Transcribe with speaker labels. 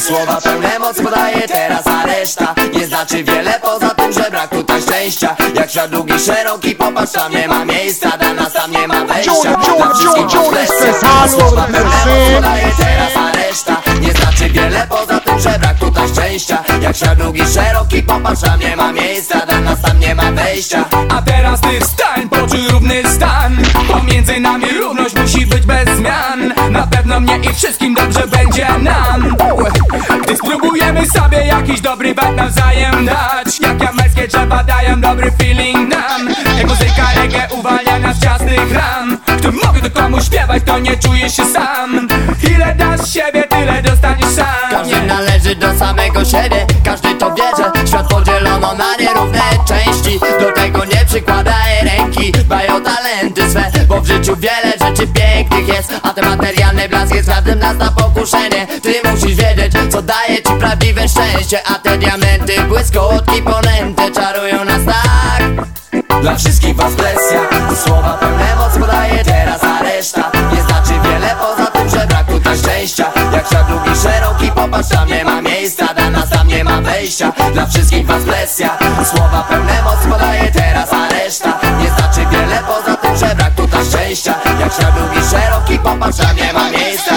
Speaker 1: Słowa pełne moc podaje teraz, a reszta Nie znaczy wiele poza tym, że brak tutaj szczęścia. Jak świat długi, szeroki, popatrz tam nie ma miejsca Dla nas tam nie ma wejścia. Dla wszystkich.
Speaker 2: Spezalo,
Speaker 1: Słowa pełne moc podaje teraz, a reszta Nie znaczy wiele poza tym, że brak tutaj szczęścia. Jak świat długi, szeroki, popatrz tam nie ma miejsca Dla nas tam nie ma wejścia.
Speaker 3: A teraz ty wstań, poczuj równy stan. Pomiędzy nami równość musi być bez zmian. Na pewno mnie i wszystkim dobrze będzie nam Gdy spróbujemy sobie jakiś dobry vibe nawzajem dać. Jak jamerskie drzewa dają dobry feeling nam. Jak muzyka reggae uwalnia nas z ciasnych ram. Gdy mogę do komuś śpiewać, to nie czujesz się sam. Ile dasz siebie, tyle dostaniesz sam.
Speaker 1: Każdy należy do samego siebie. Każdy to wie, że świat podzielono na nierówne części. Do tego nie Bo w życiu wiele rzeczy pięknych jest A te materialne blask jest każdym nas na pokuszenie. Ty musisz wiedzieć, co daje ci prawdziwe szczęście A te diamenty, błyskotki, ponęty Czarują nas tak. Dla wszystkich was presja Słowa pełne moc podaje teraz, a reszta Nie znaczy wiele poza tym, że brak tutaj szczęścia. Jak świat długi, szeroki, popatrz tam nie ma miejsca Dla nas tam nie ma wejścia. Dla wszystkich was presja Słowa pełne moc podaje Potrzebnie é ma miejsca